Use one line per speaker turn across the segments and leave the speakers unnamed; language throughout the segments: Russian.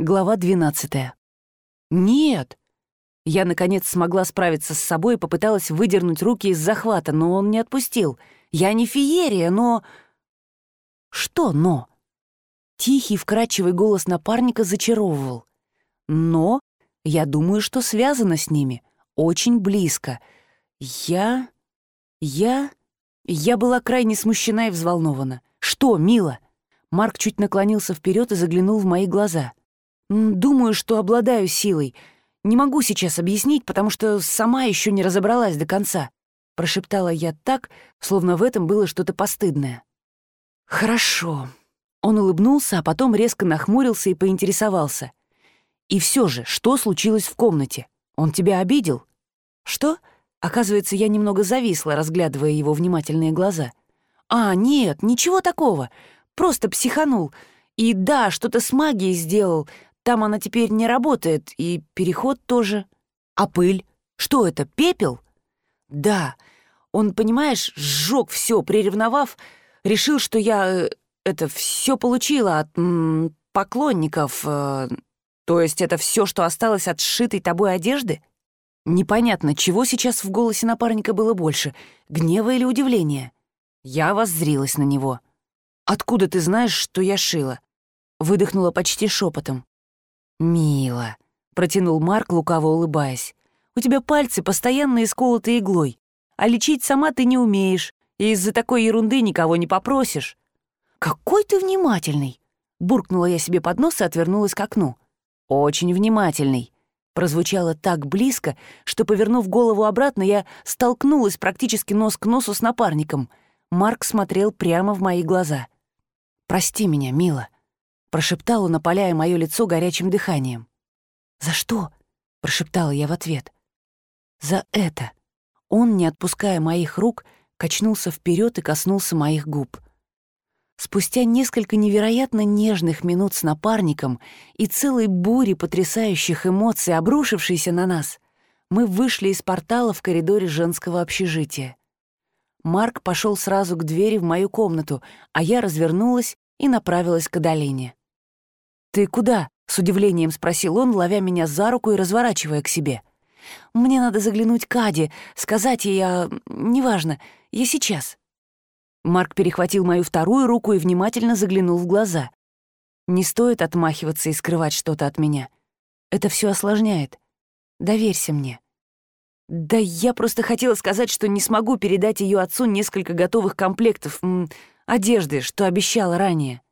Глава 12. «Нет!» Я, наконец, смогла справиться с собой и попыталась выдернуть руки из захвата, но он не отпустил. Я не феерия, но... Что «но»? Тихий, вкрадчивый голос напарника зачаровывал. «Но» я думаю, что связано с ними. Очень близко. Я... я... Я была крайне смущена и взволнована. «Что, мила?» Марк чуть наклонился вперед и заглянул в мои глаза — «Думаю, что обладаю силой. Не могу сейчас объяснить, потому что сама еще не разобралась до конца», — прошептала я так, словно в этом было что-то постыдное. «Хорошо». Он улыбнулся, а потом резко нахмурился и поинтересовался. «И все же, что случилось в комнате? Он тебя обидел?» «Что?» Оказывается, я немного зависла, разглядывая его внимательные глаза. «А, нет, ничего такого. Просто психанул. И да, что-то с магией сделал, там она теперь не работает, и переход тоже. А пыль? Что это, пепел? Да. Он, понимаешь, сжег все, приревновав, решил, что я э, это все получила от м, поклонников. Э, то есть это все, что осталось от сшитой тобой одежды? Непонятно, чего сейчас в голосе напарника было больше, гнева или удивления. Я воззрилась на него. «Откуда ты знаешь, что я шила?» Выдохнула почти шепотом. «Мило», — протянул Марк, лукаво улыбаясь. «У тебя пальцы постоянно исколоты иглой, а лечить сама ты не умеешь, и из-за такой ерунды никого не попросишь». «Какой ты внимательный!» — буркнула я себе под нос и отвернулась к окну. «Очень внимательный», прозвучало так близко, что, повернув голову обратно, я столкнулась практически нос к носу с напарником. Марк смотрел прямо в мои глаза. «Прости меня, мила прошептал он, опаляя мое лицо горячим дыханием. «За что?» — прошептала я в ответ. «За это». Он, не отпуская моих рук, качнулся вперед и коснулся моих губ. Спустя несколько невероятно нежных минут с напарником и целой бури потрясающих эмоций, обрушившейся на нас, мы вышли из портала в коридоре женского общежития. Марк пошел сразу к двери в мою комнату, а я развернулась и направилась к Адалине. «Ты куда?» — с удивлением спросил он, ловя меня за руку и разворачивая к себе. «Мне надо заглянуть к Аде, сказать ей, а... неважно, я сейчас». Марк перехватил мою вторую руку и внимательно заглянул в глаза. «Не стоит отмахиваться и скрывать что-то от меня. Это все осложняет. Доверься мне». «Да я просто хотела сказать, что не смогу передать ее отцу несколько готовых комплектов м, одежды, что обещала ранее».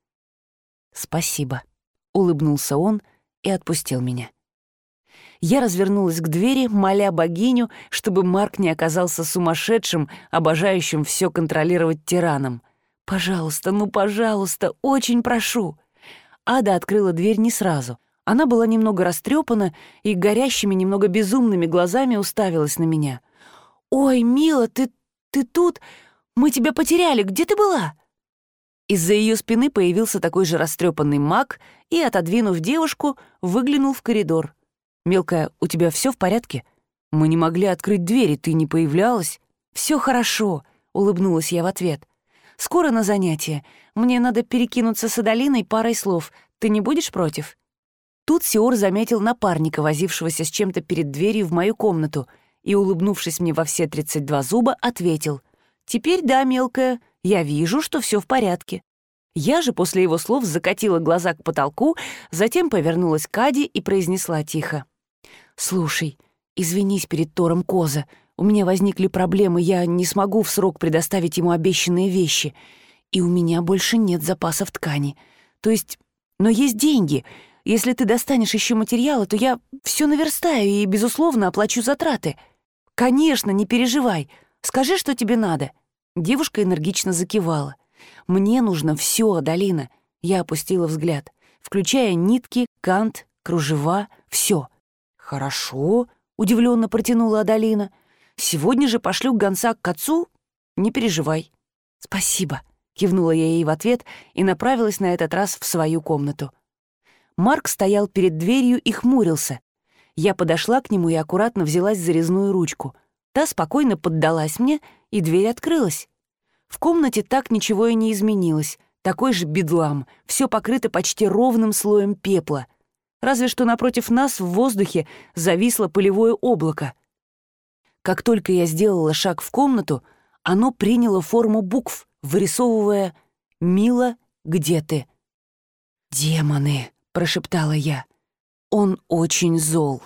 «Спасибо». — улыбнулся он и отпустил меня. Я развернулась к двери, моля богиню, чтобы Марк не оказался сумасшедшим, обожающим все контролировать тираном. «Пожалуйста, ну, пожалуйста, очень прошу!» Ада открыла дверь не сразу. Она была немного растрепана и горящими, немного безумными глазами уставилась на меня. «Ой, мила, ты, ты тут? Мы тебя потеряли, где ты была?» Из-за ее спины появился такой же растрепанный маг и, отодвинув девушку, выглянул в коридор. «Мелкая, у тебя все в порядке? Мы не могли открыть двери, ты не появлялась?» Все хорошо», — улыбнулась я в ответ. «Скоро на занятие. Мне надо перекинуться с Адалиной парой слов. Ты не будешь против?» Тут Сиор заметил напарника, возившегося с чем-то перед дверью в мою комнату, и, улыбнувшись мне во все 32 зуба, ответил. «Теперь да, мелкая, я вижу, что все в порядке. Я же после его слов закатила глаза к потолку, затем повернулась к Аде и произнесла тихо. «Слушай, извинись перед Тором Коза. У меня возникли проблемы, я не смогу в срок предоставить ему обещанные вещи. И у меня больше нет запасов ткани. То есть, но есть деньги. Если ты достанешь еще материалы, то я все наверстаю и, безусловно, оплачу затраты. Конечно, не переживай. Скажи, что тебе надо». Девушка энергично закивала. «Мне нужно все, Адалина». Я опустила взгляд, включая нитки, кант, кружева, все. «Хорошо», — удивленно протянула Адалина. «Сегодня же пошлю гонца к отцу? Не переживай». «Спасибо», — кивнула я ей в ответ и направилась на этот раз в свою комнату. Марк стоял перед дверью и хмурился. Я подошла к нему и аккуратно взялась за резную ручку. Та спокойно поддалась мне, и дверь открылась. В комнате так ничего и не изменилось. Такой же бедлам, все покрыто почти ровным слоем пепла. разве что напротив нас в воздухе зависло пылевое облако. Как только я сделала шаг в комнату, оно приняло форму букв, вырисовывая «Мила, где ты?» «Демоны!» — прошептала я. «Он очень зол».